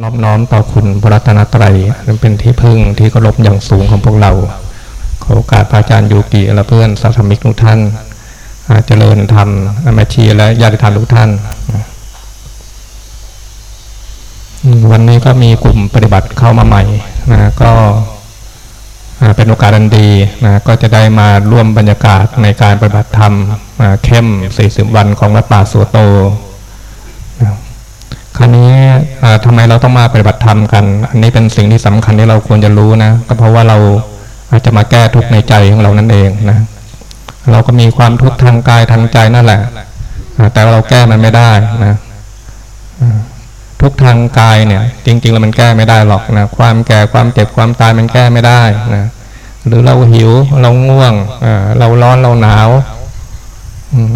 น้อมน้อมต่อคุณพระรัตนตรัยนั้นเป็นที่พึ่งที่เคารพอย่างสูงของพวกเราขอโอกาสพระอาจารย์ยูกิและเพื่อนสัตมิกทุกท่านเจริญธรรมแม่ชีและญาติธรรมทุกท่าน วันนี้ก็มีกลุ่มปฏิบัติเข้ามาใหม่นะก็เป็นโอกาสอันดีนะก็จะได้มาร่วมบรรยากาศในการปฏิบัติธรรมเข้ม 40 วันของวัดป่าสุโต คราวนี้ทำไมเราต้องมาปฏิบัติธรรมกัน อันนี้เป็นสิ่งที่สำคัญที่เราควรจะรู้นะ ก็เพราะว่าเราอาจจะมาแก้ทุกข์ในใจของเรานั่นเองนะ เราก็มีความทุกข์ทางกายทางใจนั่นแหละ แต่เราแก้มันไม่ได้นะทุกทางกายเนี่ย จริง ๆ แล้วมันแก้ไม่ได้หรอกนะ ความแก่ความเจ็บความตายมันแก้ไม่ได้นะหรือเราหิวเราง่วงเราร้อนเราหนาว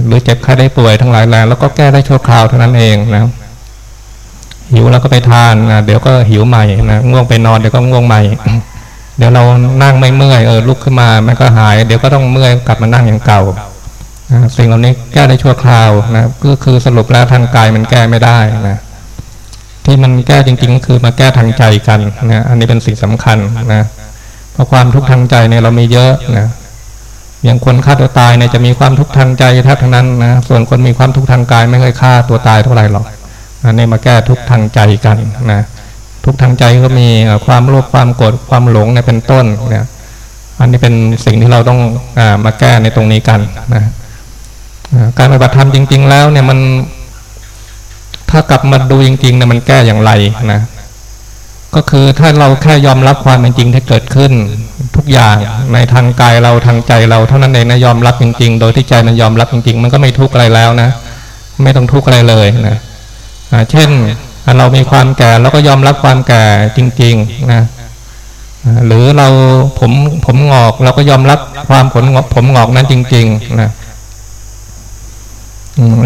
หรือเจ็บไข้ได้ป่วยทั้งหลายแหล่แล้วก็แก้ได้ชั่วคราวเท่านั้นเองนะ หิวแล้วก็ไปทานนะเดี๋ยวก็หิวใหม่นะง่วงไปนอนเดี๋ยวก็ง่วงใหม่ เดี๋ยวเรานั่งไม่เมื่อยเออลุกขึ้นมามันก็หาย เดี๋ยวก็ต้องเมื่อยกลับมานั่งอย่างเก่านะสิ่งเหล่านี้แก้ได้ชั่วคราวนะก็คือสรุปแล้วทางกายมันแก้ไม่ได้นะที่มันแก้จริงๆก็คือมาแก้ทางใจกันนะอันนี้เป็นสิ่งสำคัญนะเพราะความทุกข์ทางใจเนี่ยเรามีเยอะนะอย่างคนฆ่าตัวตายเนี่ยจะมีความทุกข์ทางใจแทบทั้งนั้นนะส่วนคนมีความทุกข์ทางกายไม่เคยฆ่าตัวตายเท่าไหร่หรอก อันนี้มาแก้ทุกทางใจกันนะทุกทางใจก็มีความโลภความโกรธความหลงเนี่ยเป็นต้นเนี่ยอันนี้เป็นสิ่งที่เราต้องอมาแก้ในตรงนี้กันนะการปฏิบัติธรรมจริง ๆ แล้วเนี่ยมันถ้ากลับมาดูจริงๆเนี่ยมันแก้อย่างไรนะก็คือถ้าเราแค่ยอมรับความเป็นจริงที่เกิดขึ้น ทุกอย่างในทางกายเราทางใจเราเท่านั้นเองนะยอมรับจริง ๆ โดยที่ใจมันยอมรับจริง ๆ มันก็ไม่ทุกข์อะไรแล้วนะ ไม่ต้องทุกข์อะไรเลยนะ เช่นเรามีความแก่เราก็ยอมรับความแก่จริงๆนะหรือเราผมผมงอกเราก็ยอมรับความผลผมงอกนั้นจริง ๆ นะ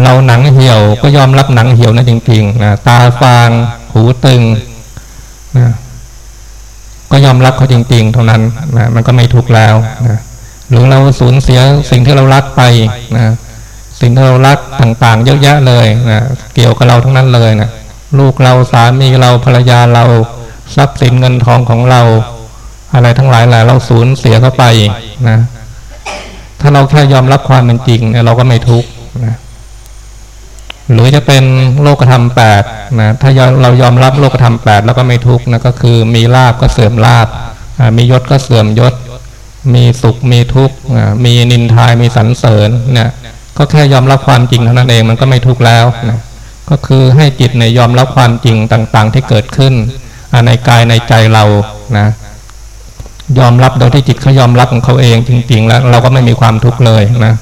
เราหนังเหี่ยวก็ยอมรับหนังเหี่ยวนั้นจริงๆนะตาฟาง หูตึงนะก็ยอมรับเขาจริง ๆ เท่านั้นนะมันก็ไม่ทุกข์แล้วนะหรือเราสูญเสียสิ่งที่เรารักไปนะ สิ่งที่เรารักต่างๆ เยอะแยะเลยนะเกี่ยวกับเราทั้งนั้นเลยนะลูกเราสามีเราภรรยาเราทรัพย์สินเงินทองของเรา อะไรทั้งหลายแหละเราสูญเสียเข้าไปนะ ถ้าเราแค่ยอมรับความเป็นจริงเนี่ยเราก็ไม่ทุกข์นะหรือจะเป็นโลกธรรมแปดนะถ้าเรายอมรับโลกธรรมแปดแล้วก็ไม่ทุกข์นะก็คือมีลาบก็เสื่อมลาบมียศก็เสื่อมยศ มีสุขมีทุกข์มีนินทายมีสรรเสริญเนี่ย ก็แค่ยอมรับความจริงเท่านั้นเองมันก็ไม่ทุกข์แล้วนะก็คือให้จิตในยอมรับความจริงต่างๆ ที่เกิดขึ้นในกายในใจเรานะยอมรับโดยที่จิตเขายอมรับของเขาเองจริง ๆ แล้วเราก็ไม่มีความทุกข์เลยนะ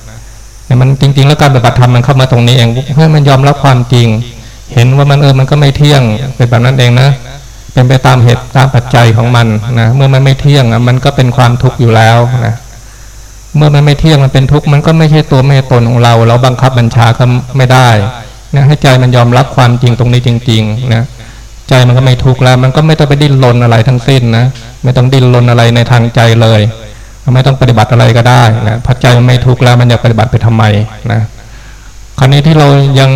แต่มันจริง ๆ แล้วการปฏิบัติธรรมมันเข้ามาตรงนี้เองเพื่อมันยอมรับความจริง เห็นว่ามันเออมันก็ไม่เที่ยงเป็นแบบนั้นเองนะเป็นไปตามเหตุตามปัจจัยของมันนะเมื่อมันไม่เที่ยงมันก็เป็นความทุกข์อยู่แล้วนะ เมื่อมันไม่เที่ยงมันเป็นทุกข์มันก็ไม่ใช่ตัวไม่ตนของเรา เราบังคับบัญชาก็ไม่ได้นะให้ใจมันยอมรับความจริงตรงนี้จริงๆนะใจมันก็ไม่ทุกข์แล้ว มันก็ไม่ต้องไปดิ้นรนอะไรทั้งสิ้นนะไม่ต้องดิ้นรนอะไรในทางใจเลยไม่ต้องปฏิบัติอะไรก็ได้นะพอใจมันไม่ทุกข์แล้วมันจะปฏิบัติไปทำไมนะคราวนี้ที่เรายัง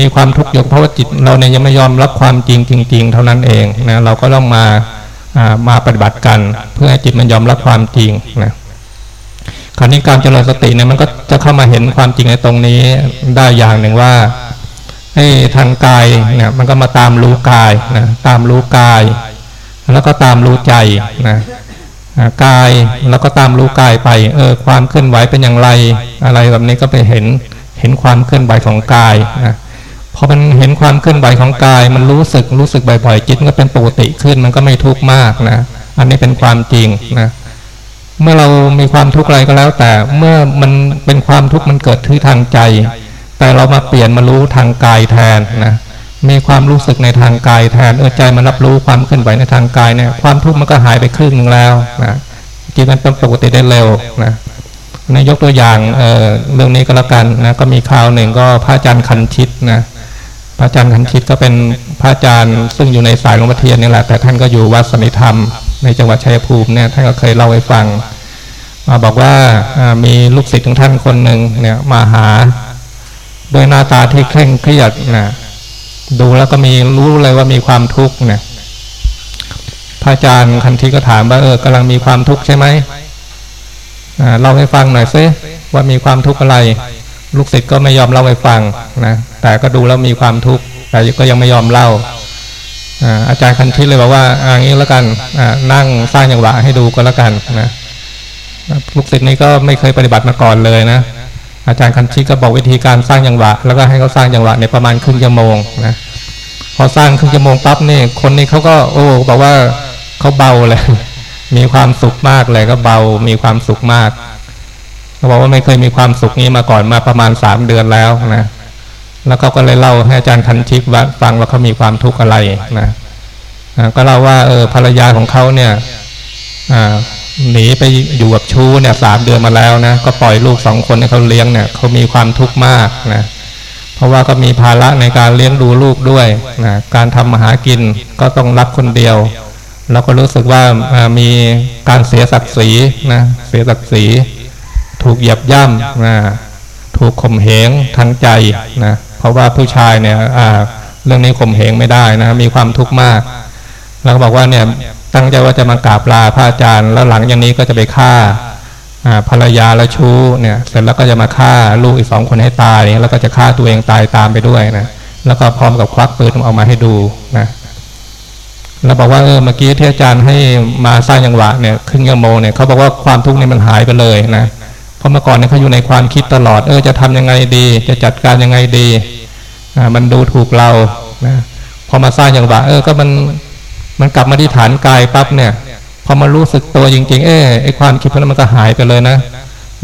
มีความทุกข์อยู่เพราะว่าจิตเราเนี่ยยังไม่ยอมรับความจริงจริง ๆ เท่านั้นเองนะเราก็ต้องมามาปฏิบัติกัน เพื่อให้จิตมันยอมรับความจริงนะ คราวนี้การเจริญสติเนี่ยมันก็จะเข้ามาเห็นความจริงในตรงนี้ได้อย่างหนึ่งว่าให้ทางกายเนี่ยมันก็มาตามรู้กายนะตามรู้กาย แล้วก็ตามรู้ใจนะกายแล้วก็ตามรู้กายไป เออความเคลื่อนไหวเป็นอย่างไร อะไรแบบนี้ก็ไปเห็นเห็นความเคลื่อนไหวของกายนะพอมันเห็นความเคลื่อนไหวของกาย มันรู้สึกรู้สึกบ่อยๆจิตก็เป็นปกติขึ้นมันก็ไม่ทุกข์มากนะ อันนี้เป็นความจริงนะ เมื่อเรามีความทุกข์อะไรก็แล้ว แต่เมื่อมันเป็นความทุกข์มันเกิดที่ทางใจ แต่เรามาเปลี่ยนมารู้ทางกายแทนนะมีความรู้สึกในทางกายแทนเออใจมันรับรู้ความเคลื่อนไหวในทางกายเนี่ยความทุกข์มันก็หายไปครึ่งหนึ่งแล้วนะจิตมันเป็นปกติได้เร็วนะนายกตัวอย่างเออเรื่องนี้ก็แล้วกันนะก็มีข่าวหนึ่งก็พระอาจารย์คันชิตนะ พระอาจารย์คันชิตก็เป็นพระอาจารย์ ซึ่งอยู่ในสายหลวงพ่อเทียนนี่แหละแต่ท่านก็อยู่วัดสนิธรรม ในจังหวัดชัยภูมิเนี่ยท่านก็เคยเล่าให้ฟังมาบอกว่ามีลูกศิษย์ของท่านคนหนึ่งเนี่ยมาหาโดยหน้าตาที่เคร่งเครียดนะดูแล้วก็มีรู้เลยว่ามีความทุกข์เนี่ยพระอาจารย์คันทีก็ถามว่าเออกำลังมีความทุกข์ใช่ไหมเล่าให้ฟังหน่อยซิว่ามีความทุกข์อะไร ลูกศิษย์ก็ไม่ยอมเล่าให้ฟังนะ แต่ก็ดูแล้วมีความทุกข์แต่ก็ยังไม่ยอมเล่าอาจารย์คันทิเลยบอกว่าอย่างนี้แล้วกันนั่งสร้างอย่างหวะให้ดูก็แล้วกันนะลูกศิษย์นี้ก็ไม่เคยปฏิบัติมาก่อนเลยนะ อาจารย์คันชิก็บอกวิธีการสร้างอย่างหวะ แล้วก็ให้เขาสร้างอย่างหวะในประมาณครึ่งชั่วโมงนะพอสร้างครึ่งชั่วโมงปั๊บนี่คนนี้เขาก็ โอ้บอกว่าเขาเบาเลยมีความสุขมากเลยก็เบามีความสุขมากเขาบอกว่าไม่เคยมีความสุขนี้มาก่อนมาประมาณสามเดือนแล้วนะ แล้วเขาก็เลยเล่าให้อาจารย์คันชิกฟังว่าเขามีความทุกข์อะไรนะก็เล่าว่าเออภรรยาของเขาเนี่ยหนีไปอยู่กับชู้เนี่ยสามเดือนมาแล้วนะก็ปล่อยลูกสองคนให้เขาเลี้ยงเนี่ยเขามีความทุกข์มากนะเพราะว่าก็มีภาระในการเลี้ยงดูลูกด้วยนะการทำมาหากินก็ต้องรับคนเดียวเราก็รู้สึกว่ามีการเสียศักดิ์ศรีนะเสียศักดิ์ศรี ถูกเหยียบย่ำนะถูกข่มเหงทางใจนะ ราะว่าผู้ชายเนี่ยเรื่องนี้ข่มเหงไม่ได้นะมีความทุกข์มาก แล้วก็บอกว่าเนี่ยตั้งใจว่าจะมากราบลาพระอาจารย์ แล้วหลังอย่างนี้ก็จะไปฆ่าภรรยาและชู้เนี่ยเสร็จแล้วก็จะมาฆ่าลูกอีกสองคนให้ตายแล้วก็จะฆ่าตัวเองตายตามไปด้วยนะแล้วก็พร้อมกับควักปืนออกมาให้ดูนะแล้วบอกว่าเออเมื่อกี้ที่อาจารย์ให้มาสร้างยังหวะเนี่ยครึ่งชั่วโมเนี่ยเขาบอกว่าความทุกข์นี่มันหายไปเลยนะ ราะเมื่อก่อนเนี่ยเขาอยู่ในความคิดตลอด เออจะทำยังไงดี จะจัดการยังไงดีอ่ามันดูถูกเรานะพอมาสร้างยังหวะเออก็มันมันกลับมาที่ฐานกายปั๊บเนี่ย พอมารู้สึกตัวจริง ๆ เออไอความคิดพวกนั้นมันก็หายไปเลยนะ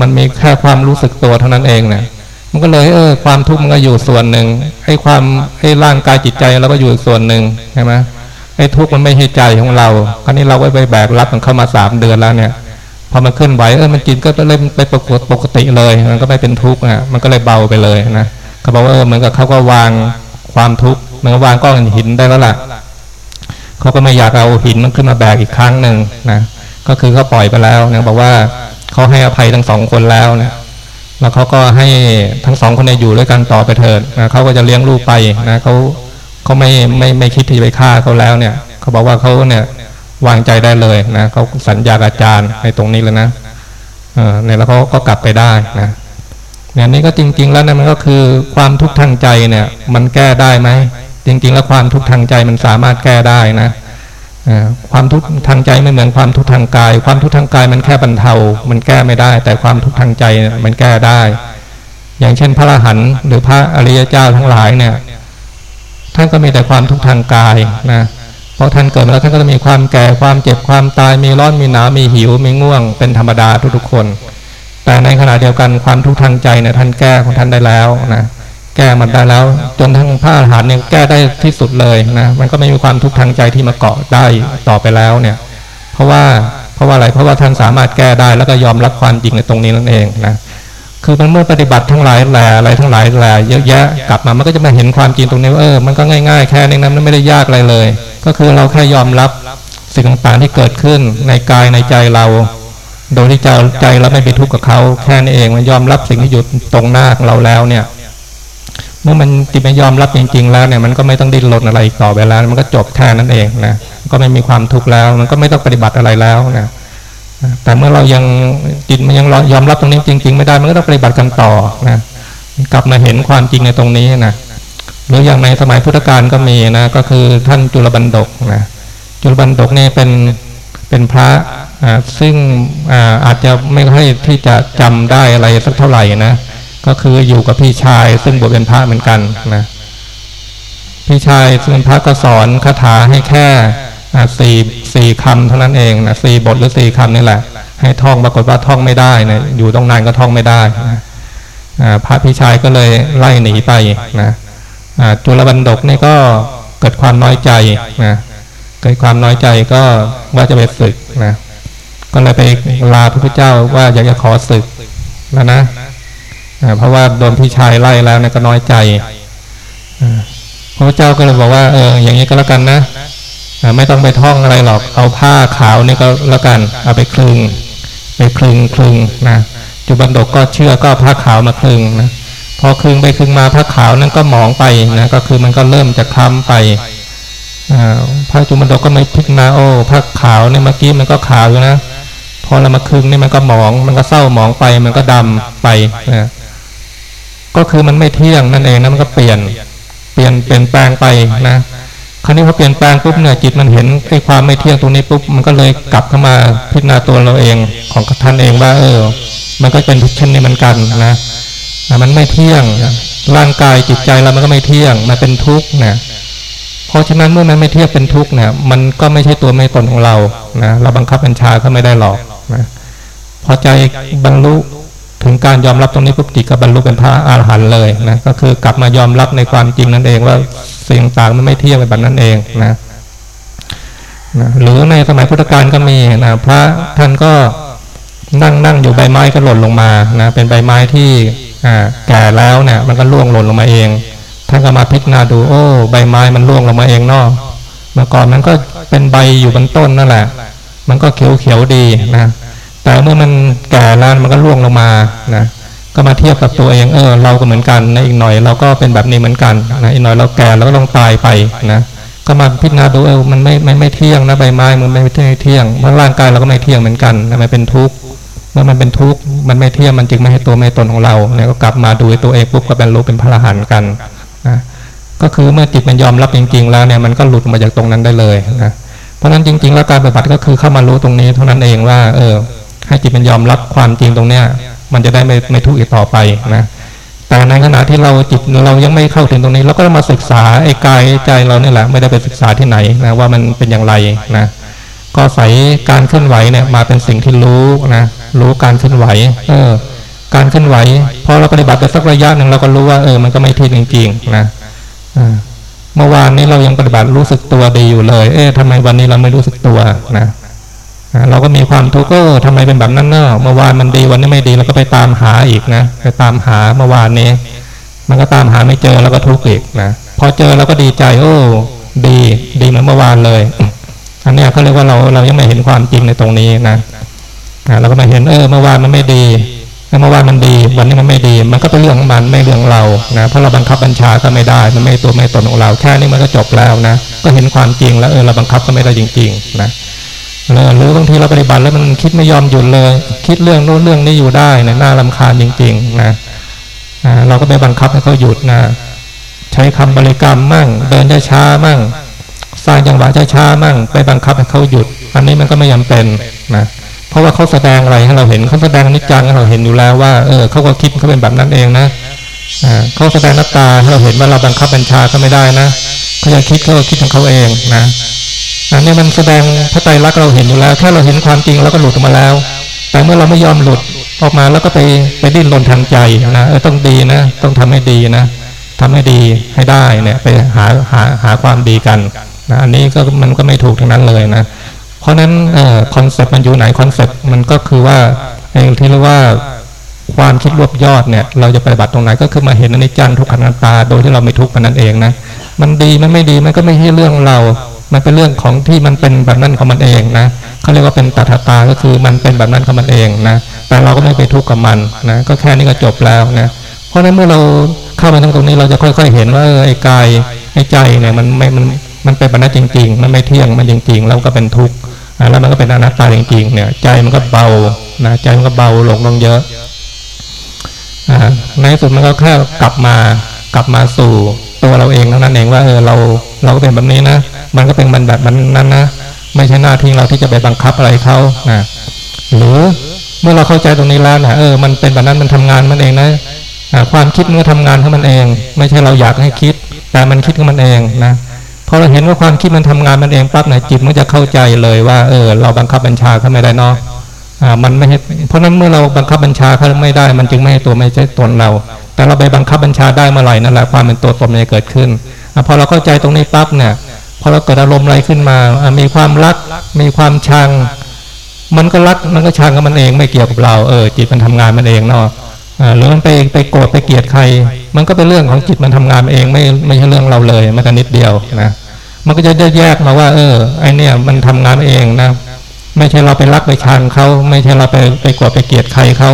มันมีแค่ความรู้สึกตัวเท่านั้นเองเนี่ยมันก็เลยเออความทุกข์มันก็อยู่ส่วนหนึ่งไอ้ความไอ้ร่างกายจิตใจเราก็อยู่ส่วนหนึ่งใช่ไหมไอ้ทุกข์มันไม่ใช่ใจของเรา คราวนี้เราไว้ไปแบกรับมันเข้ามาสามเดือนแล้วเนี่ย พอมันเคลื่อนไหวเออมันจิตก็เริ่มไปปกติปกติเลย มันก็ไม่เป็นทุกข์อะมันก็เลยเบาไปเลยนะเขาบอกว่าเหมือนกับเขาก็วางความทุกข์มันก็วางก้อนหินได้แล้วล่ะเขาก็ไม่อยากเอาหินมันขึ้นมาแบกอีกครั้งหนึ่งนะก็คือเขาปล่อยไปแล้วนะบอกว่าเขาให้อภัยทั้งสองคนแล้วนะแล้วเขาก็ให้ทั้งสองคนเนี่ยอยู่ด้วยกันต่อไปเถิดนะเขาก็จะเลี้ยงลูกไปนะเขาเขาไม่ไม่ไม่คิดที่จะไปฆ่าเขาแล้วเนี่ย เขาบอกว่าเขาเนี่ย วางใจได้เลยนะเขาสัญญาอาจารย์ในตรงนี้เลยนะเนี่ยแล้วเขาก็กลับไปได้นะเนี่ยนี่ก็จริง ๆ แล้วนะมันก็คือความทุกข์ทางใจเนี่ย มันแก้ได้ไหมจริง ๆ แล้วความทุกข์ทางใจมันสามารถแก้ได้นะความทุกข์ทางใจไม่เหมือนความทุกข์ทางกาย ความทุกข์ทางกายมันแค่บรรเทา มันแก้ไม่ได้ แต่ความทุกข์ทางใจมันแก้ได้ อย่างเช่นพระอรหันต์หรือพระอริยเจ้าทั้งหลายเนี่ยท่านก็มีแต่ความทุกข์ทางกายนะ เพราะท่านเกิดมาแล้วท่านก็จะมีความแก่ความเจ็บความตายมีร้อนมีหนาวมีหิวมีง่วง เป็นธรรมดาทุกๆคน แต่ในขณะเดียวกันความทุกข์ทางใจเนี่ยท่านแก้ของท่านได้แล้วนะแก้มันได้แล้ว จนทั้งพระอรหันเนี่ยแก้ได้ที่สุดเลยนะมันก็ไม่มีความทุกข์ทางใจที่มาเกาะได้ต่อไปแล้วเนี่ย เพราะว่าเพราะว่าอะไรเพราะว่าท่านสามารถแก้ได้แล้วก็ยอมรับความจริงในตรงนี้นั่นเองนะคือมันเมื่อปฏิบัติทั้งหลายแหล่อะไรทั้งหลายแหล่เยอะแยะกลับมามันก็จะมาเห็นความจริงตรงนี้ว่าเออมันก็ง่ายๆแค่นี้นะมันไม่ได้ยากอะไรเลย ก็คือเราแค่ยอมรับสิ่งต่างๆที่เกิดขึ้นในกายในใจเรา โดยที่ใจใจเราไม่ไปทุกข์กับเขาแค่นี้นเองมันยอมรับสิ่งที่อยู่ตรงหน้าของเราแล้วเนี่ย เมื่อมันจิตมันยอมรับจริง ๆ แล้วเนี่ยมันก็ไม่ต้องดิ้นรนอะไรต่อไปแล้วมันก็จบแค่นั้นเองนะก็ไม่มีความทุกข์แล้ว มันก็ไม่ต้องปฏิบัติอะไรแล้วนะแต่เมื่อเรายังจิตมันยังยอมรับตรงนี้จริง ๆ ไม่ได้มันก็ต้องปฏิบัติกันต่อนะกลับมาเห็นความจริงในตรงนี้นะ หรืออย่างในสมัยพุทธกาลก็มีนะก็คือท่านจุลบันดกนะจุลบันดกนี่เป็นเป็นพระซึ่งอาจจะไม่ค่อยที่จะจำได้อะไรสักเท่าไหร่นะก็คืออยู่กับพี่ชาย ซึ่งบวชเป็นพระเหมือนกันนะพี่ชายซึ่งเป็นพระก็สอนคาถาให้แค่สี่สี่คำเท่านั้นเองนะสี่บทหรือสี่คำนี่แหละ ให้ท่องปรากฏว่าท่องไม่ได้นะอยู่ตรงนานก็ท่องไม่ได้นะพระพิชัยก็เลยไล่หนีไปนะ จุลบันดกนี่ก็เกิดความน้อยใจนะเกิดความน้อยใจก็ว่าจะไปศึกนะก็เลยไปลาพระพุทธเจ้าว่าอยากจะขอศึกแล้วนะเพราะว่าโดนพี่ชายไล่แล้วเนี่ยก็น้อยใจพระเจ้าก็เลยบอกว่าเอออย่างนี้ก็แล้วกันนะไม่ต้องไปท่องอะไรหรอก เอาผ้าขาวนี่ก็แล้วกัน เอาไปคลึง ไปคลึงคลึงนะจุบันดกก็เชื่อก็ผ้าขาวมาคลึงนะ พอคลึงไปคลึงมาผ้าขาวนั้นก็หมองไปนะก็คือมันก็เริ่มจะคล้ำไปพระจุมดกก็ไม่พิจารณาโอ้พระขาวเนี่ยเมื่อกี้มันก็ขาวอยู่นะพอเรามาคึงนี่มันก็หมอง มันก็เศร้าหมองไป มันก็ดำไปนะก็คือมันไม่เที่ยงนั่นเองนะมันก็เปลี่ยนเปลี่ยนเปลี่ยนแปลงไปนะคราวนี้พอเปลี่ยนแปลงปุ๊บเนี่ยจิตมันเห็นไอ้ความไม่เที่ยงตรงนี้ปุ๊บมันก็เลยกลับเข้ามาพิจารณาตัวเราเองของท่านเองว่า เออ มันก็เป็นทุกเช่นนี้เหมือนกันนะ มันไม่เที่ยง ร่างกายจิตใจเรามันก็ไม่เที่ยง มันเป็นทุกข์นะเพราะฉะนั้นเมื่อมันไม่เที่ยงเป็นทุกข์เนี่ยมันก็ไม่ใช่ตัวไม่ตนของเรานะเราบังคับบัญชาก็ไม่ได้หรอกนะพอใจบรรลุถึงการยอมรับตรงนี้ปุ๊บจิตก็บรรลุเป็นพระอรหันต์เลยนะก็คือกลับมายอมรับในความจริงนั่นเองว่าสิ่งต่างมันไม่เที่ยงแบบนั้นเองนะนะหรือในสมัยพุทธกาลก็มีนะพระท่านก็นั่งนั่งอยู่ใบไม้ก็หล่นลงมานะเป็นใบไม้ที่ แก่แล้วเนี่ยมันก็ร่วงหล่นลงมาเองท่านก็มาพิจารณาดูโอ้ใบไม้มันร่วงลงมาเองเนาะเมื่อก่อนมันก็เป็นใบอยู่บนต้นนั่นแหละ มันก็เขียวเขียวดีนะแต่เมื่อมันแก่แล้วมันก็ร่วงลงมานะก็มาเทียบกับตัวเองเออเราก็เหมือนกันนะอีกหน่อยเราก็เป็นแบบนี้เหมือนกันนะอีกหน่อยเราแก่เราก็ต้องตายไปนะก็มาพิจารณาดูเออมันไม่ไม่ไม่เที่ยงนะใบไม้มันไม่เที่ยงเพราะร่างกายเราก็ไม่เที่ยงเหมือนกันนะมันเป็นทุกข์ เมื่อมันเป็นทุกข์มันไม่เที่ยงมันจึงไม่ให้ตัวไม่ตนของเราเนี่ยก็กลับมาดูตัวเองปุ๊บก็เป็นรู้เป็นพระอรหันต์กันนะก็คือเมื่อจิตมันยอมรับจริง ๆ แล้วเนี่ยมันก็หลุดมาจากตรงนั้นได้เลยนะเพราะนั้นจริง ๆ แล้วการปฏิบัติก็คือเข้ามารู้ตรงนี้เท่านั้นเองว่า เออ ให้จิตมันยอมรับความจริงตรงเนี้ยมันจะได้ไม่ไม่ทุกข์อีกต่อไปนะแต่ในขณะที่เราจิตเรายังไม่เข้าถึงตรงนี้เราก็มาศึกษาไอ้กายใจเราเนี่ยแหละไม่ได้ไปศึกษาที่ไหนนะว่ามันเป็นอย่างไรนะก็ใส่การเคลื่อนไหวเนี่ยมาเป็นสิ่งที่รู้นะ รู้การเคลื่อนไหว เออ การเคลื่อนไหวพอเราปฏิบัติไปสักระยะหนึ่งเราก็รู้ว่าเออมันก็ไม่เที่ยงจริงๆนะเมื่อวานนี้เรายังปฏิบัติรู้สึกตัวดีอยู่เลย เอ๊ะทำไมวันนี้เราไม่รู้สึกตัวนะเราก็มีความทุกข์ก็ทำไมเป็นแบบนั้นเนอะเมื่อวานมันดีวันนี้ไม่ดีเราก็ไปตามหาอีกนะไปตามหาเมื่อวานนี้ มันก็ตามหาไม่เจอแล้วก็ทุกข์อีกนะพอเจอเราก็ดีใจโอ้ดี ดีเหมือนเมื่อวานเลยอันนี้เขาเรียกว่าเราเรายังไม่เห็นความจริงในตรงนี้นะ เราก็มาเห็นเออเมื่อวานมันไม่ดีเมื่อวานมันดี วันนี้มันไม่ดี มันก็เป็นเรื่องของมันไม่เรื่องเรานะเพราะเราบังคับบัญชาก็ไม่ได้ มันไม่ตัวไม่ตนของเราแค่นี้มันก็จบแล้วนะก็เห็นความจริงแล้วเออเราบังคับก็ไม่ได้จริง ๆ นะหรือบางทีเราปฏิบัติแล้วมันคิดไม่ยอมหยุดเลย คิดเรื่องโน้นเรื่องนี้อยู่ได้นะน่าลำคาญจริง ๆ นะเราก็ไปบังคับให้เขาหยุดนะใช้คำบริกรรมมั่ง เดินช้าๆมั่งสร้างจังหวะช้าๆมั่ง ไปบังคับให้เขาหยุด อันนี้มันก็ไม่ยังเป็นนะ เพราะว่าเขาแสดงอะไรให้เราเห็นเขาแสดงนิจจังให้เราเห็นอยู่แล้วว่าเออเขาก็คิดเขาเป็นแบบนั้นเองนะเขาแสดงหนัตตาให้เราเห็นว่าเราบังคับบัญชาก็ไม่ได้นะเขาจะคิดเขาก็คิดของเขาเองนะอันนี้มันแสดงพระไตรลักษณ์เราเห็นอยู่แล้วแค่เราเห็นความจริงเราก็หลุดออกมาแล้ว แต่เมื่อเราไม่ยอมหลุดออกมาแล้วก็ไปไปดิ้นรนทางใจนะเออต้องดีนะ ต้องทำให้ดีนะทำให้ดีให้ได้เนี่ยไปหาหาหาความดีกันนะอันนี้ก็มันก็ไม่ถูกทั้งนั้นเลยนะ เพราะนั้น concept มันอยู่ไหน concept มันก็คือว่าเองที่เรียกว่าความคิดรวบยอดเนี่ยเราจะปฏิบัติตรงไหนก็คือมาเห็นอนิจจังทุกขังอนัตตา โดยที่เราไม่ทุกข์มันนั่นเองนะมันดีมันไม่ดีมันก็ไม่ใช่เรื่องเรา มันเป็นเรื่องของที่มันเป็นแบบนั้นของมันเองนะเขาเรียกว่าเป็นตถตาก็คือมันเป็นแบบนั้นของมันเองนะแต่เราก็ไม่ไปทุกข์กับมันนะก็แค่นี้ก็จบแล้วนะเพราะนั้นเมื่อเราเข้ามาทั้งตรงนี้เราจะค่อย ๆ เห็นว่าไอ้กายไอ้ใจเนี่ยมันไม่มันมันเป็นแบบนั้นจริง ๆ มันไม่เที่ยงมันจริง ๆ แล้วก็เป็นทุกข์ แล้วมันก็เป็นอนัตตาจริงๆเนี่ย ใจมันก็เบานะใจมันก็เบาลงลงเยอะในสุดมันก็แค่กลับมากลับมาสู่ตัวเราเองเท่านั้นเองว่าเออเราเราก็เป็นแบบนี้นะมันก็เป็นมันแบบนั้นนะไม่ใช่หน้าที่เราที่จะไปบังคับอะไรเขานะหรือเมื่อเราเข้าใจตรงนี้แล้วนะเออมันเป็นแบบนั้นมันทำงานมันเองนะความคิดมันก็ทำงานของมันเอง ไม่ใช่เราอยากให้คิด แต่มันคิดของมันเองนะ อเราเห็นว่าความคิดมันทำงานมันเองปั๊บนี่ยจิตมันจะเข้าใจเลยว่าเออเราบังคับบัญชาเขาไม่ได้เนาะอ่ามันไม่เพราะนั้นเมื่อเราบังคับบัญชาเขาไม่ได้ มันจึงไม่ให้ตัวไม่ใช่ตนเรา แต่เราไปบังคับบัญชาได้เมื่อไหร่นั่นแหละความเป็นตัวตนมันจะเกิดขึ้นอพอเราเข้าใจตรงนี้ปั๊บเนี่ยพอเราเกิดอารมณ์อะไรขึ้นมา มีความรัก มีความชัง มันก็รัก มันก็ชังกับมันเอง ไม่เกี่ยวกับเรา เออ จิตมันทำงานมันเองเนาะหรือมันไปไปโกรธไปเกลียดใคร มันก็เป็นเรื่องของจิตมันทำงานเอง ไม่ไม่ใช่เรื่องเราเลยแม้แต่นิดเดียวนะ มันก็จะได้แยกมาว่า เออไอเนี่ยมันทำงานเองนะ ไม่ใช่เราไปรักไปชังเขาไม่ใช่เราไปไปกดไปเกลียดใครเขา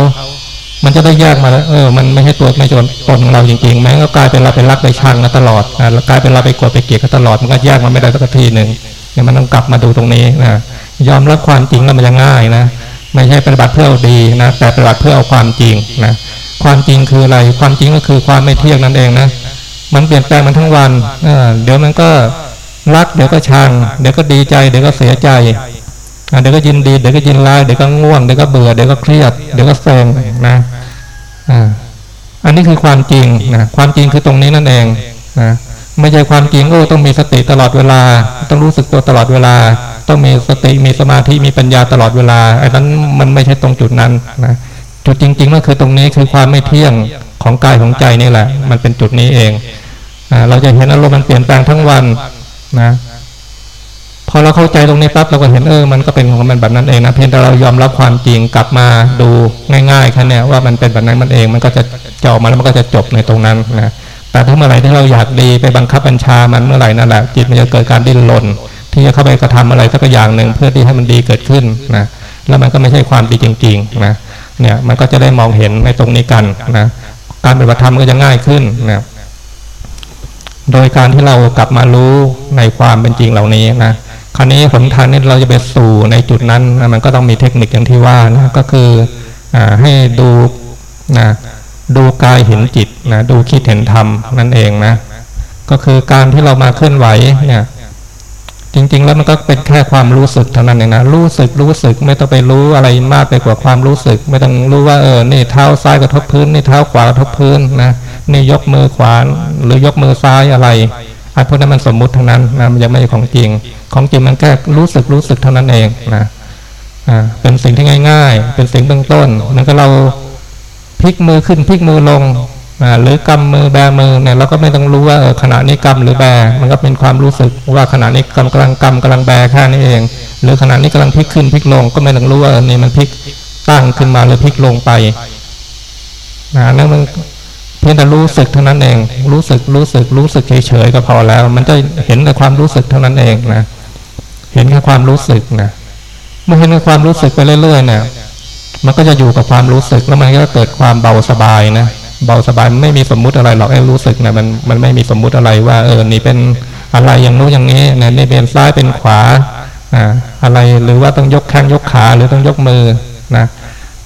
มันจะได้แยกมาแล้วเออ มันไม่ใช่ตัวไม่ใช่ตนของเราจริงๆแม้ก็กลายเป็นเราไปรักไปชังกันตลอดนะแล้วกลายเป็นเราไปกดไปเกลียดกันตลอด มันก็แยกมันไม่ได้สักทีหนึ่งเนี่ยมันต้องกลับมาดูตรงนี้นะยอมรับความจริงแล้วมันจะง่ายนะไม่ใช่ปฏิบัติเพื่อเอาดีนะแต่ปฏิบัติเพื่อเอาความจริงนะความจริงคืออะไรความจริงก็คือความไม่เที่ยงนั่นเองนะมันเปลี่ยนแปลงมันทั้งวันเดี๋ยวมันก็ รักเดี๋ยวก็ชังเดี๋ยวก็ดีใจเดี๋ยวก็เสียใจเดี๋ยวก็ยินดีเดี๋ยวก็ยินร้ายเดี๋ยวก็ง่วงเดี๋ยวก็เบื่อเดี๋ยวก็เครียดเดี๋ยวก็แซงนะอันนี้คือความจริงนะความจริงคือตรงนี้นั่นเองนะไม่ใช่ความจริงโอ้ต้องมีสติตลอดเวลา ต้องรู้สึกตัวตลอดเวลา ต้องมีสติมีสมาธิมีปัญญาตลอดเวลาไอ้นั้นมันไม่ใช่ตรงจุดนั้นนะจุดจริง ๆ ก็คือตรงนี้คือความไม่เที่ยงของกายของใจนี่แหละ มันเป็นจุดนี้เองเราจะเห็นอารมณ์มันเปลี่ยนแปลงทั้งวัน นะพอเราเข้าใจตรงนี้ปั๊บเราก็เห็นเออมันก็เป็นของมันแบบนั้นเองนะเพียงแต่เรายอมรับความจริงกลับมาดูง่ายๆแค่นี้ว่ามันเป็นแบบนั้นมันเอง มันก็จะจะมาแล้วมันก็จะจบในตรงนั้นนะแต่ถ้าเมื่อไหร่ที่เราอยากดีไปบังคับบัญชามันเมื่อไหร่นั่นแหละจิตมันจะเกิดการดิ้นรนที่จะเข้าไปกระทำอะไรสักอย่างหนึ่งเพื่อที่ให้มันดีเกิดขึ้นนะแล้วมันก็ไม่ใช่ความดีจริงๆนะเนี่ยมันก็จะได้มองเห็นในตรงนี้กันนะการปฏิบัติธรรมก็จะง่ายขึ้นนะ โดยการที่เรากลับมารู้ในความเป็นจริงเหล่านี้นะคราวนี้ผลทานนี่เราจะไปสู่ในจุดนั้นนะมันก็ต้องมีเทคนิคอย่างที่ว่านะก็คืออให้ดูนะดูกายเห็นจิตนะดูคิดเห็นธรรมนั่นเองนะก็คือการที่เรามาเคลื่อนไหวเนี่ยจริง ๆ แล้วมันก็เป็นแค่ความรู้สึกเท่านั้นเองนะรู้สึกรู้สึกไม่ต้องไปรู้อะไรมากไปกว่าความรู้สึก ไม่ต้องรู้ว่าเออนี่เท้าซ้ายกระทบพื้นนี่เท้าขวากระทบพื้นนะ นี่ยกมือขวาหรือยกมือซ้ายอะไรไอ้พวกนั้นมันสมมุติทั้งนั้นนะมันยังไม่ใช่ของจริง ของจริงมันแค่รู้สึกรู้สึกเท่านั้นเองนะอ่าเป็นสิ่งที่ง่าย ๆ เป็นสิ่งเบื้องต้นมันก็เราพลิกมือขึ้นพลิกมือลงอ่าหรือกำมือแบมือเนี่ยเราก็ไม่ต้องรู้ว่าขณะนี้กำหรือแบมันก็เป็นความรู้สึกว่าขณะนี้กำกำลังกำกำลังแบแค่นี้เอง หรือขณะนี้กำลังพลิกขึ้นพลิกลง ก็ไม่ต้องรู้ว่านี่มันพลิกตั้งขึ้นมาหรือพลิกลงไปนะนั่นมัน เพียงแต่รู้สึกเท่านั้นเอง รู้สึกรู้สึกรู้สึกเฉยๆก็พอแล้ว มันจะเห็นแต่ความรู้สึกเท่านั้นเองนะเห็นแค่ความรู้สึกนะเมื่อเห็นแค่ความรู้สึกไปเรื่อยๆเนี่ยมันก็จะอยู่กับความรู้สึกแล้วมันก็เกิดความเบาสบายนะเบาสบายไม่มีสมมุติอะไรหรอกไอ้รู้สึกนะมันมันไม่มีสมมุติอะไรว่าเออนี่เป็นอะไรอย่างนู้นอย่างนี้นะนี่เป็นซ้ายเป็นขวาอ่าอะไรหรือว่าต้องยกแข้งยกขาหรือต้องยกมือนะ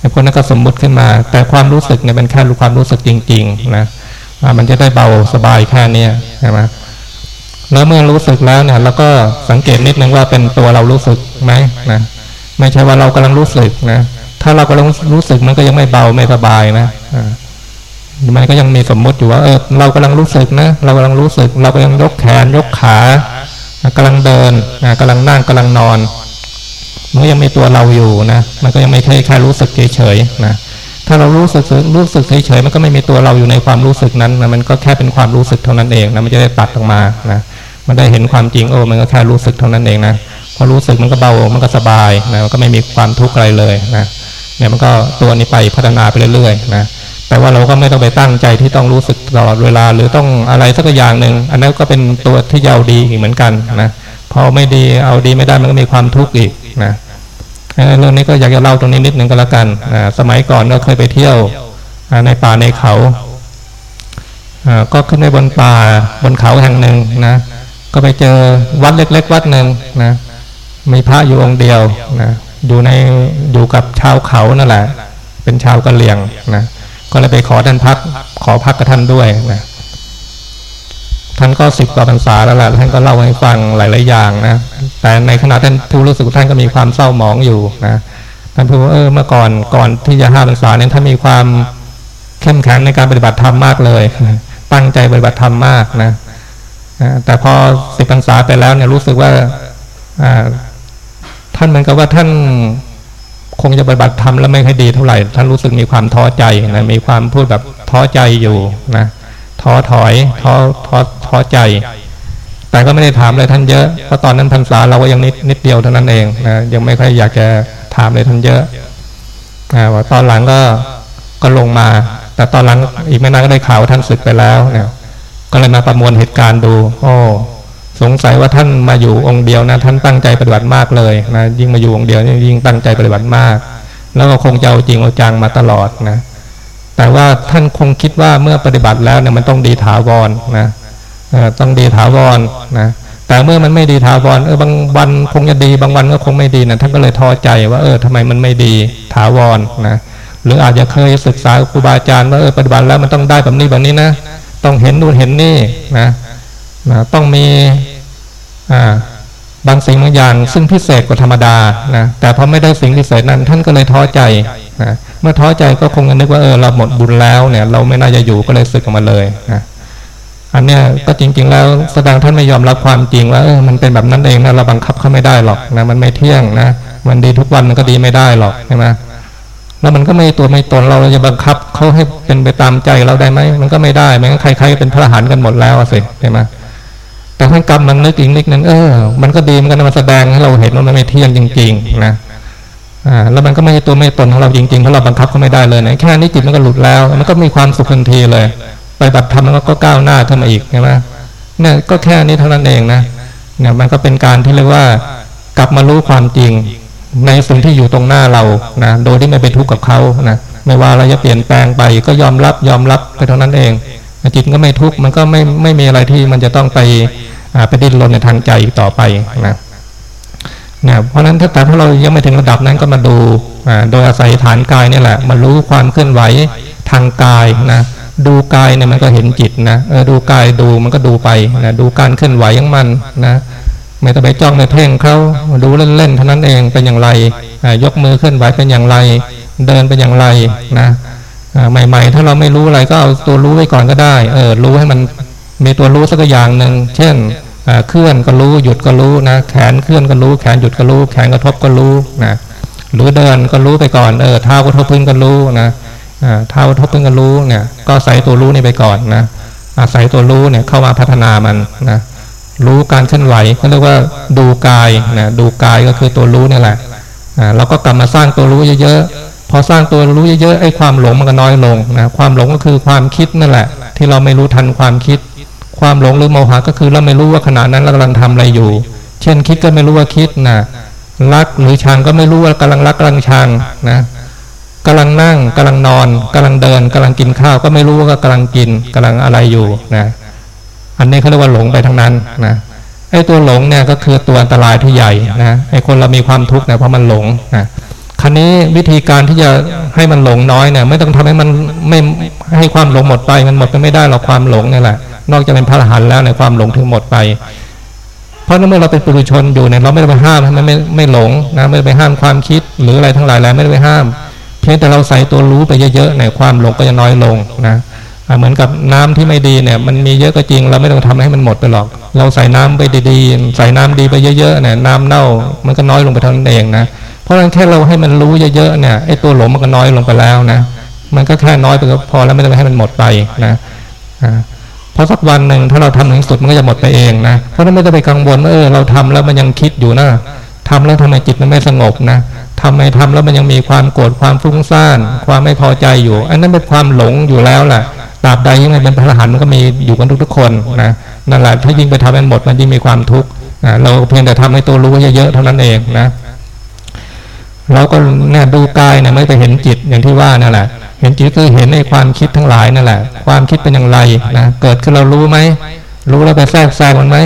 ไอ้พวกนั้นก็สมมุติขึ้นมา แต่ความรู้สึกเนี่ยเป็นแค่รู้ความรู้สึกจริง ๆ นะมันจะได้เบาสบายแค่นี้ใช่ไหมแล้วเมื่อรู้สึกแล้วเนี่ยเราก็สังเกตนิดนึงว่าเป็นตัวเรารู้สึกไหมนะไม่ใช่ว่าเรากำลังรู้สึกนะถ้าเรากำลังรู้สึกมันก็ยังไม่เบาไม่สบายนะมันก็ยังมีสมมติอยู่ว่าเออเรากำลังรู้สึกนะเรากำลังรู้สึก เรากำลังยกแขนยกขากำลังเดินกำลังนั่งกำลังนอน มันก็ยังมีตัวเราอยู่นะ มันก็ยังไม่ใช่แค่รู้สึกเฉยๆนะ ถ้าเรารู้สึกรู้สึกเฉยๆมันก็ไม่มีตัวเราอยู่ในความรู้สึกนั้นนะมันก็แค่เป็นความรู้สึกเท่านั้นเองนะมันจะได้ตัดออกมานะมันได้เห็นความจริงโอ้มันก็แค่รู้สึกเท่านั้นเองนะพอรู้สึกมันก็เบามันก็สบายนะมันก็ไม่มีความทุกข์อะไรเลยนะเนี่ยมันก็ตัวนี้ไปพัฒนาไปเรื่อยๆนะแต่ว่าเราก็ไม่ต้องไปตั้งใจที่ต้องรู้สึกตลอดเวลา หรือต้องอะไรสักอย่างหนึ่งอันนั้นก็เป็นตัวที่เยาดีอีกเหมือนกันนะพอไม่ดีเอาดีไม่ได้มันก็มีความทุกข์อีก เรื่องนี้ก็อยากจะเล่าตรงนี้นิดหนึ่งก็แล้วกันสมัยก่อนก็เคยไปเที่ยวในป่าในเขาก็ขึ้นไปบนป่าบนเขาแห่งหนึ่งนะก็ไปเจอวัดเล็ก ๆ วัดหนึ่งนะมีพระอยู่องค์เดียวนะอยู่ในอยู่กับชาวเขานั่นแหละ เป็นชาวกะเหลี่ยงนะก็เลยไปขอท่านพักขอพักกับท่านด้วยนะ ท่านก็สิบกว่าพรรษาแล้วแหละท่านก็เล่าให้ฟังหลาย ๆ อย่างนะแต่ในขณะท่านทูรู้สึกท่านก็มีความเศร้าหมองอยู่นะท่านพูดว่าเออเมื่อก่อนก่อนที่จะห้าพรรษาเนี่ยท่านมีความเข้มแข็งในการปฏิบัติธรรมมากเลย ตั้งใจปฏิบัติธรรมมากนะแต่พอสิบพรรษาไปแล้วเนี่ยรู้สึกว่าท่านเหมือนกับว่าท่านคงจะปฏิบัติธรรมแล้วไม่ค่อยดีเท่าไหร่ ท่านรู้สึกมีความท้อใจนะมีความพูดแบบท้อใจอยู่นะ ท้อถอยท้อท้อท้อใจ แต่ก็ไม่ได้ถามเลยท่านเยอะเพราะตอนนั้นพรรษาเราก็ยังนิดนิดเดียวเท่านั้นเองนะยังไม่ค่อยอยากจะถามเลยท่านเยอะนะว่าตอนหลังก็ก็ลงมา แต่ตอนหลังอีกไม่นานก็ได้ข่าวท่านศึกไปแล้วเนี่ยก็เลยมาประมวลเหตุการณ์ดู โอ้สงสัยว่าท่านมาอยู่องค์เดียวนะ ท่านตั้งใจปฏิบัติมากเลยนะยิ่งมาอยู่องค์เดียวยิ่งตั้งใจปฏิบัติมาก แล้วก็คงจะเอาจริงเอาจังมาตลอดนะ แต่ว่าท่านคงคิดว่าเมื่อปฏิบัติแล้วเนี่ยมันต้องดีถาวรนะต้องดีถาวรนะแต่เมื่อมันไม่ดีถาวรเออบางวันคงจะดีบางวันก็คงไม่ดีนะท่านก็เลยท้อใจว่าเออทำไมมันไม่ดีถาวรนะหรืออาจจะเคยศึกษาครูบาอาจารย์ว่าเออปฏิบัติแล้วมันต้องได้แบบนี้แบบนี้นะ ต้องเห็นนู่นเห็นนี่นะนะต้องมีอ่าบางสิ่งบางอย่าง ซึ่งพิเศษกว่าธรรมดานะแต่พอไม่ได้สิ่งพิเศษนั้น ท่านก็เลยท้อใจนะ เมื่อท้อใจก็คงนึกว่าเออเราหมดบุญแล้วเนี่ย เราไม่น่าจะอยู่ก็เลยสึกออกมาเลยนะอันเนี้ยก็จริง ๆ แล้วแสดงท่านไม่ยอมรับความจริงว่าเออมันเป็นแบบนั้นเองนะเราบังคับเขาไม่ได้หรอกนะมันไม่เที่ยงนะมันดีทุกวันมันก็ดีไม่ได้หรอกใช่ไหมแล้วมันก็ไม่ตัวไม่ตนเราจะบังคับเขาให้เป็นไปตามใจเราได้ไหมมันก็ไม่ได้แม้ใครๆเป็นพระหันกันหมดแล้วสิใช่ไหมแต่ท่านกรรมมันนึกอีกนิดนึงเออมันก็ดีมันก็มาแสดงให้เราเห็นว่ามันไม่เที่ยงจริง ๆ นะ แล้วมันก็ไม่ใช่ตัวไม่ตนของเราจริงๆเพราะเราบังคับเขาไม่ได้เลยนะแค่นี้จิตมันก็หลุดแล้ว มันก็มีความสุขทันทีเลย ไปบัตรธรรมมันก็ก้าวหน้าขึ้นมาอีกใช่ไหมเนี่ยก็แค่นี้เท่านั้นเองนะเนี่ยมันก็เป็นการที่เรียกว่ากลับมารู้ความจริง ในสิ่งที่อยู่ตรงหน้าเรานะโดยที่ไม่ไปทุกข์กับเขานะไม่ว่าเราจะเปลี่ยนแปลงไปก็ยอมรับยอมรับไปเท่านั้นเองจิตก็ไม่ทุกข์มันก็ไม่ไม่มีอะไรที่มันจะต้องไปไปดิ้นรนในทางใจต่อไปนะ นี่ยเพราะนั้นถ้าแต่ถ้าเรายังไม่ถึงระดับนั้นก็มาดูโดยอาศัยฐานกายนี่แหละ มารู้ความเคลื่อนไหวทางกายนะดูกายเนี่ยมันก็เห็นจิตนะเออดูกายดูมันก็ดูไปนะดูการเคลื่อนไหวของมันนะไม่ต้องไปจ้องไปเพ่งเขาดูเล่นๆเท่านั้นเองเป็นอย่างไรยกมือเคลื่อนไหวเป็นอย่างไร เดินเป็นอย่างไรนะใหม่ ๆ ถ้าเราไม่รู้อะไรก็เอาตัวรู้ไว้ก่อนก็ได้ เออรู้ให้มันมีตัวรู้สักอย่างหนึ่งเช่น เคลื่อนก็รู้หยุดก็รู้นะแขนเคลื่อนก็รู้แขนหยุดก็รู้ แขนกระทบก็รู้นะหรือเดินก็รู้ไปก่อนเออเท้ากระทบพื้นก็รู้นะเท้ากระทบพื้นก็รู้เนี่ยก็ใส่ตัวรู้นี่ไปก่อนนะอาศัยตัวรู้เนี่ยเข้ามาพัฒนามันนะรู้การเคลื่อนไหวก็เรียกว่าดูกายนะดูกายก็คือตัวรู้นี่แหละอ่าเราก็กลับมาสร้างตัวรู้เยอะๆพอสร้างตัวรู้เยอะๆไอ้ความหลงมันก็น้อยลงนะความหลงก็คือความคิดนั่นแหละ ที่เราไม่รู้ทันความคิด ความหลงหรือโมหะก็คือเราไม่รู้ว่าขณะนั้นเรากำลังทำอะไรอยู่ เช่นคิดก็ไม่รู้ว่าคิดนะรักหรือชังก็ไม่รู้ว่ากำลังรักกำลังชังนะกำลังนั่งกำลังนอนกำลังเดินกำลังกินข้าวก็ไม่รู้ว่ากำลังกินกำลังอะไรอยู่นะอันนี้เขาเรียกว่าหลงไปทั้งนั้นนะไอ้ตัวหลงเนี่ยก็คือตัวอันตรายที่ใหญ่นะไอ้คนเรามีความทุกข์เนี่ยเพราะมันหลงนะครั้นี้วิธีการที่จะให้มันหลงน้อยเนี่ยไม่ต้องทำให้มันไม่ให้ความหลงหมดไปมันหมดไปไม่ได้หรอกความหลงนี่แหละ นอกจากเป็นพระอรหันต์แล้วในความหลงถึงหมดไป เพราะนั้นเมื่อเราเป็นปุถุชนอยู่เนี่ยเราไม่ได้ไปห้ามให้มันไม่ไม่หลงนะไม่ได้ไปห้ามความคิดหรืออะไรทั้งหลายแล้วไม่ได้ไปห้าม เพียงแต่เราใส่ตัวรู้ไปเยอะๆในความหลงก็จะน้อยลงนะเหมือนกับน้ำที่ไม่ดีเนี่ยมันมีเยอะก็จริงเราไม่ต้องทำให้มันหมดไปหรอก เราใส่น้ำไปดีๆ ใส่น้ำดีไปเยอะๆเนี่ยน้ำเน่ามันก็น้อยลงไปเท่านั้นเองนะเพราะฉะนั้นแค่เราให้มันรู้เยอะๆเนี่ยไอ้ตัวหลงมันก็น้อยลงไปแล้วนะมันก็แค่น้อยไปก็พอแล้วไม่ต้องให้มันหมดไปนะ พอสักวันหนึ่งถ้าเราทำถึงสุดมันก็จะหมดไปเองนะเพราะนั้นไม่ต้องไปกังวลว่าเออเราทำแล้วมันยังคิดอยู่นะทำแล้วทำไมจิตมันไม่สงบนะทำไมทำแล้วมันยังมีความโกรธความฟุ้งซ่าน ความไม่พอใจอยู่ อันนั้นเป็นความหลงอยู่แล้วแหละตราบใดยังไงเป็นพระอรหันต์มันก็มีอยู่กันทุกๆคนนะนั่นแหละถ้ายิ่งไปทำมันหมดมันยิ่งมีความทุกข์เราเพียงแต่ทำให้ตัวรู้เยอะๆเท่านั้นเองนะเราก็เนี่ยดูกายเนี่ยไม่ไปเห็นจิตอย่างที่ว่านั่นแหละ เห็นจิตคือเห็นในความคิดทั้งหลายนั่นแหละ ความคิดเป็นอย่างไรนะเกิดขึ้นเรารู้ไหมรู้แล้วไปแทรกแซงมันไหม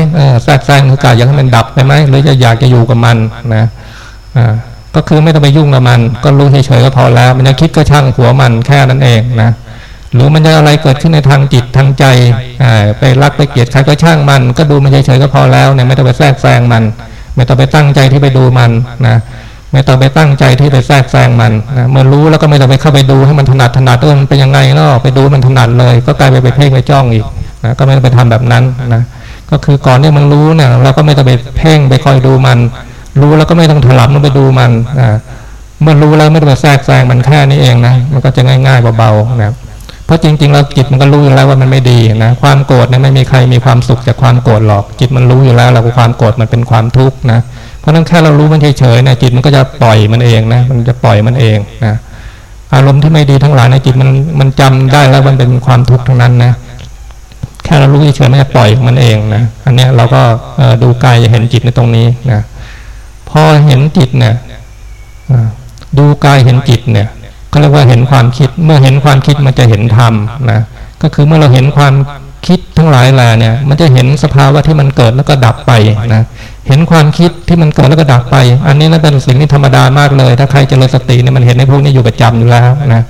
แทรกแซงคือกาอยากให้มันดับไปไหมหรือจะอยากจะอยู่กับมันนะก็คือไม่ต้องไปยุ่งกับมัน ก็รู้เฉยๆก็พอแล้ว มันจะคิดก็ช่างหัวมันแค่นั้นเองนะหรือมันจะอะไรเกิดขึ้นในทางจิตทางใจไปรักไปเกลียดใครก็ช่างมัน ก็ดูมันเฉยๆก็พอแล้วเนี่ยไม่ต้องไปแทรกแซงมัน ไม่ต้องไปตั้งใจที่ไปดูมันนะ ไม่ต้องไปตั้งใจที่ไปแทรกแซงมันนะเมื่อรู้แล้วก็ไม่ต้องไปเข้าไปดูให้มันถนัดถนัดเออมันเป็นยังไงเนาะไปดูมันถนัดเลย ก็กลายไปไปเพ่งไปจ้องอีกนะก็ไม่ต้องไปทำแบบนั้นนะก็คือก่อนที่มันรู้เนี่ยเราก็ไม่ต้องไปเพ่งไปคอยดูมัน รู้แล้วก็ไม่ต้องถลำลงไปดูมันนะเมื่อรู้แล้วไม่ต้องไปแทรกแซงมันแค่นี้เองนะมันก็จะง่ายๆเบาๆนะเพราะจริงๆเราจิตมันก็รู้อยู่แล้วว่ามันไม่ดีนะความโกรธเนี่ยไม่มีใครมีความสุขจากความโกรธหรอกจิตมันรู้อยู่แล้วเราความโกรธมันเป็นความทุกข์นะ ราะนั้นแค่เรารู้มันเฉยๆนะจิตมันก็จะปล่อยมันเองนะมันจะปล่อยมันเองนะอารมณ์ที่ไม่ดีทั้งหลายในจิตมันมันจำได้แล้วมันเป็นความทุกข์ทั้งนั้นนะแค่เรารู้เฉยๆมันจะปล่อยมันเองนะอันนี้เราก็ดูกายจะเห็นจิตในตรงนี้นะพอเห็นจิตเนี่ยดูกายเห็นจิตเนี่ยเขาเรียกว่าเห็นความคิดเมื่อเห็นความคิดมันจะเห็นธรรมนะก็คือเมื่อเราเห็นความคิดทั้งหลายแหล่เนี่ย มันจะเห็นสภาวะที่มันเกิดแล้วก็ดับไปนะ เห็นความคิดที่มันเกิดแล้วก็ดับไป อันนี้นั่นเป็นสิ่งที่ธรรมดามากเลย ถ้าใครเจริญสติเนี่ยมันเห็นในพวกนี้อยู่ประจำอยู่แล้วนะ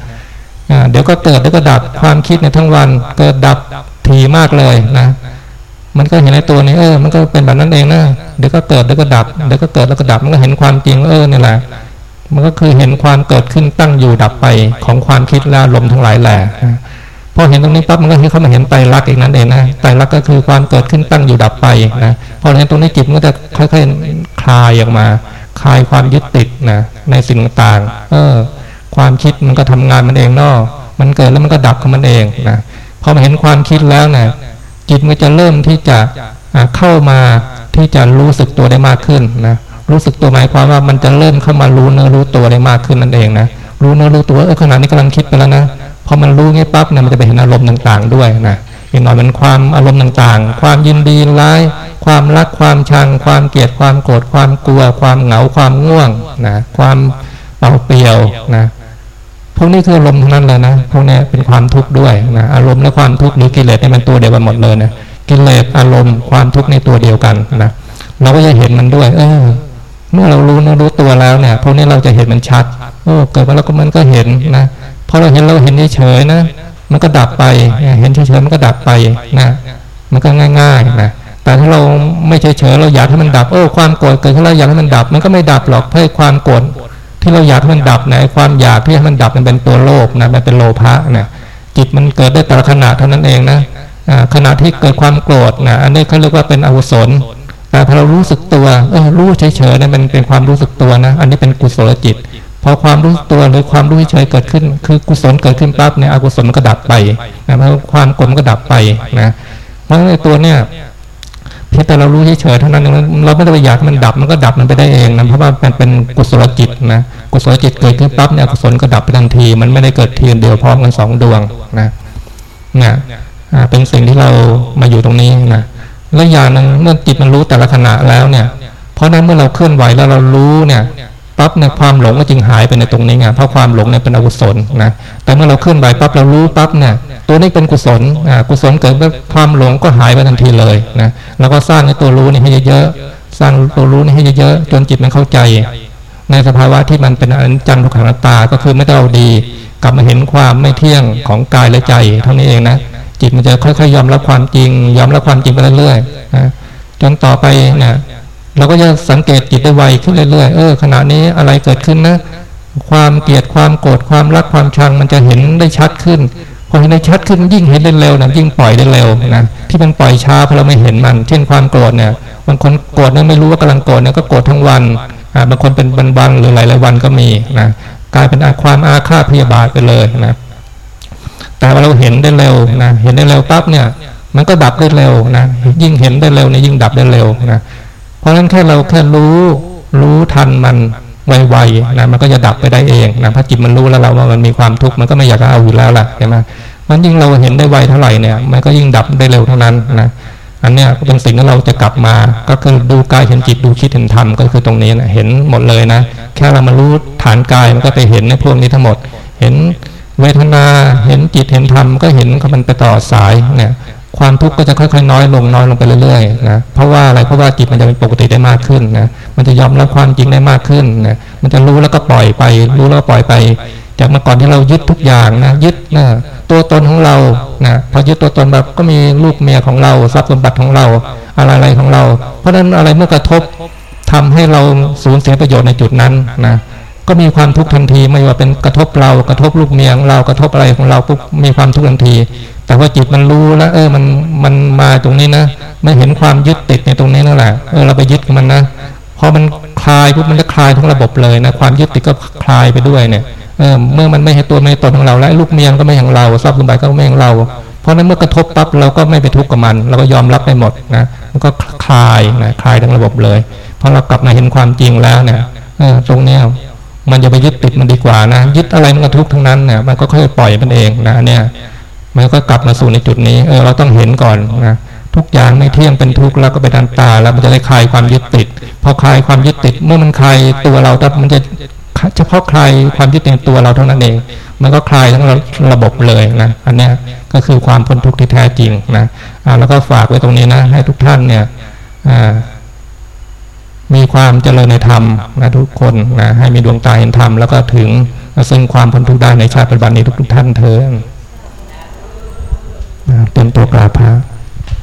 เดี๋ยวก็เกิดเดี๋ยวก็ดับความคิดในทั้งวันเกิดดับทีมากเลยนะมันก็เห็นในตัวนี้เออ มันก็เป็นแบบนั้นเองนะเดี๋ยวก็เกิดเดี๋ยวก็ดับเดี๋ยวก็เกิดแล้วก็ดับมันก็เห็นความจริงเออนี่แหละมันก็คือเห็นความเกิดขึ้นตั้งอยู่ดับไปของความคิดและลมทั้งหลายแหละ พอเห็นตรงนี้ปั๊บมันก็คือเข้ามาเห็นไตรลักษณ์อีกนั้นเองนะไตรลักษณ์ก็คือความเกิดขึ้นตั้งอยู่ดับไปนะพอเห็นตรงนี้จิตมันก็จะค่อยๆคลายออกมา คลายความยึดติดนะในสิ่งต่างๆเออ ความคิดมันก็ทำงานมันเองเนาะมันเกิดแล้วมันก็ดับของมันเองนะพอมาเห็นความคิดแล้วนะจิตมันจะเริ่มที่จะเข้ามาที่จะรู้สึกตัวได้มากขึ้นนะรู้สึกตัวหมายความว่ามันจะเริ่มเข้ามารู้เนื้อรู้ตัวได้มากขึ้นนั่นเองนะรู้เนื้อรู้ตัวเออขณะนี้กำลังคิดไปแล้วนะ พอมันรู้งี้ปั๊บเนี่ยมันจะไปเห็นอารมณ์ต่าง ๆ ด้วยนะอีกหน่อยมันความอารมณ์ต่างๆ ความยินดีร้าย ความรักความชัง ความเกลียดความโกรธความกลัว ความเหงาความง่วงนะความเปล่าเปลี่ยวนะพวกนี้คืออารมณ์ทั้งนั้นเลยนะพวกนี้เป็นความทุกข์ด้วยนะอารมณ์และความทุกข์หรือกิเลสนี่มันตัวเดียวกันหมดเลยนะกิเลสอารมณ์ความทุกข์ในตัวเดียวกันนะเราก็จะเห็นมันด้วย เออ เมื่อเรารู้นะรู้ตัวแล้วเนี่ยพวกนี้เราจะเห็นมันชัดโอ้เกิดมาแล้วก็มันก็เห็นนะ พอเราเห็นเราเห็นเฉยๆนะ มันก็ดับไป เห็นเฉยๆมันก็ดับไปนะ มันก็ง่ายๆนะแต่ถ้าเราไม่เฉยๆเราอยากให้มันดับโอ้ความโกรธเกิดขึ้นแล้วอยากให้มันดับ มันก็ไม่ดับหรอกเพราะความโกรธที่เราอยากให้มันดับนะความอยากที่ให้มันดับมันเป็นตัวโลภนะมันเป็นโลภะนะจิตมันเกิดได้แต่ละขณะเท่านั้นเองนะขณะที่เกิดความโกรธนะอันนี้เขาเรียกว่าเป็นอกุศลแต่พอเรารู้สึกตัวเออรู้เฉยๆนี่ยมันเป็นความรู้สึกตัวนะ อันนี้เป็นกุศลจิต พอความรู้ตัวหรือความรู้เฉยเกิดขึ้น คือกุศลเกิดขึ้นปั๊บเนี่ยอกุศลมันก็ดับไปนะเพราะความกลมก็ดับไปนะเพราะในตัวเนี่ยเพียงแต่เรารู้เฉยๆเท่านั้นเราไม่ได้ไปอยากมันดับมันก็ดับมันไปได้เองนะเพราะว่ามันเป็นกุศลจิตนะกุศลจิตเกิดขึ้นปั๊บเนี่ยกุศลก็ดับไปทันที มันไม่ได้เกิดทีเดียวพร้อมกันสองดวงนะเนี่ยเป็นสิ่งที่เรามาอยู่ตรงนี้นะและอย่างหนึ่งเมื่อจิตมันรู้แต่ละขณะแล้วเนี่ย เพราะนั้นเมื่อเราเคลื่อนไหวแล้วเรารู้เนี่ย ปั๊บเนี่ยความหลงก็จึงหายไปในตรงนี้ไงเพราะความหลงเนี่ยเป็นอกุศลนะแต่เมื่อเราเคลื่อนไหวปั๊บเรารู้ปั๊บเนี่ยตัวนี้เป็นกุศลอ่ากุศลเกิดเมื่อความหลงก็หายไปทันทีเลยนะแล้วก็สร้างในตัวรู้นี่ให้เยอะๆสร้างตัวรู้นี่ให้เยอะๆจนจิตมันเข้าใจ ในสภาวะที่มันเป็นอนิจจังทุกขังตา ก็คือไม่ต้องเอาดี กลับมาเห็นความไม่เที่ยงของกายและใจเท่านี้เองนะจิตมันจะค่อยๆยอมรับความจริง ยอมรับความจริงไปเรื่อยๆนะจนต่อไปเนี่ย เราก็จะสังเกตจิตได้ไวขึ้นเรื่อยๆเออขณะนี้อะไรเกิดขึ้นนะ ความเกลียดความโกรธความรักความชังมันจะเห็นได้ชัดขึ้นพอเห็นได้ชัดขึ้นยิ่งเห็นได้เร็วนะยิ่งปล่อยได้เร็วนะที่มันปล่อยช้าเพราะเราไม่เห็นมัน เช่นความโกรธเนี่ยบางคนโกรธเนี่ยไม่รู้ว่ากำลังโกรธเนี่ยก็โกรธทั้งวันอ่าบางคนเป็นวันๆหรือหลายๆวันก็มีนะกลายเป็นความอาฆาตพยาบาทไปเลยนะแต่ว่าเราเห็นได้เร็วนะเห็นได้เร็วปั๊บเนี่ย มันก็ดับได้เร็วนะยิ่งเห็นได้เร็วเนี่ยยิ่งดับได้เร็วนะ ราะฉะนั้นแค่เราแค่รู้รู้ทันมันไวๆนะมันก็จะดับไปได้เองนะถ้าจิตมันรู้แล้วเราว่ามันมีความทุกข์มันก็ไม่อยากเอาอยู่แล้วล่ะใช่ไหมมันยิ่งเราเห็นได้ไวเท่าไหร่เนี่ย มันก็ยิ่งดับได้เร็วเท่านั้นนะอันเนี้ยเป็นสิ่งที่เราจะกลับมา ก็คือดูกายเห็นจิตดูคิดเห็นธรรมก็คือตรงนี้นะเห็นหมดเลยนะแค่เรามารู้ฐานกายมันก็ไปเห็นในพวกนี้ทั้งหมด เห็นเวทนาเห็นจิตเห็นธรรมก็เห็นมันไปต่อสายเนี่ย ความทุกข์ก็จะค่อยๆ น้อยลงน้อยลงไปเรื่อยๆนะเพราะว่าอะไรเพราะว่าจิตมันจะเป็นปกติได้มากขึ้นนะมันจะยอมรับความจริงได้มากขึ้นนะมันจะรู้แล้วก็ปล่อยไป รู้แล้วปล่อยไป จากเมื่อก่อนที่เรายึดทุกอย่างนะยึดนะตัวตนของเรานะพอยึดตัวตนแบบก็มีลูกเมียของเราทรัพย์สมบัติของเราอะไรๆของเรา เพราะฉะนั้นอะไรเมื่อกระทบทำให้เราสูญเสียประโยชน์ในจุดนั้นนะก็มีความทุกข์ทันทีไม่ว่าเป็นกระทบเรากระทบลูกเมียของเรากระทบอะไรของเราปุ๊บมีความทุกข์ทันที แต่ว่าจิตมันรู้แล้ว เออมันมันมาตรงนี้นะไม่เห็นความยึดติดในตรงนี้นั่นแหละเออเราไปยึดมันนะพอมันคลายปุ๊บมันจะคลายทั้งระบบเลยนะความยึดติดก็คลายไปด้วยเนี่ยเออเมื่อมันไม่ใช่ตัวไม่ตนของเราแล้วลูกเมียก็ไม่ของเราทรัพย์สมบัติก็ไม่ของเรา เพราะนั้นเมื่อกระทบปั๊บเราก็ไม่ไปทุกข์กับมัน เราก็ยอมรับไปหมดนะมันก็คลายนะคลายทั้งระบบเลยพอเรากลับมาเห็นความจริงแล้วเนี่ยเออตรงเนี้ยมันจะไปยึดติดมันดีกว่านะยึดอะไรมันก็ทุกข์ทั้งนั้นเนี่ยมันก็ค่อยปล่อยมันเองนะเนี่ย มันก็กลับมาสู่ในจุดนี้เออเราต้องเห็นก่อนนะทุกอย่างไม่เที่ยงเป็นทุกข์แล้วก็ไปดันตาแล้วมันจะได้คลายความยึดติด พอคลายความยึดติดเมื่อมันคลายตัวเราตัมันจะเฉพาะคลายความยึดในตัวเราเท่านั้นเอง มันก็คลายทั้งระบบเลยนะอันนี้ก็คือความพ้นทุกข์ที่แท้จริงนะแล้วก็ฝากไว้ตรงนี้นะให้ทุกท่านเนี่ยมีความเจริญในธรรมนะทุกคนนะให้มีดวงตาเห็นธรรมแล้วก็ถึงซึ่งความพ้นทุกข์ได้ในชาติปัจจุบันนี้ทุกท่านเถิด เต็มตัวกราพระ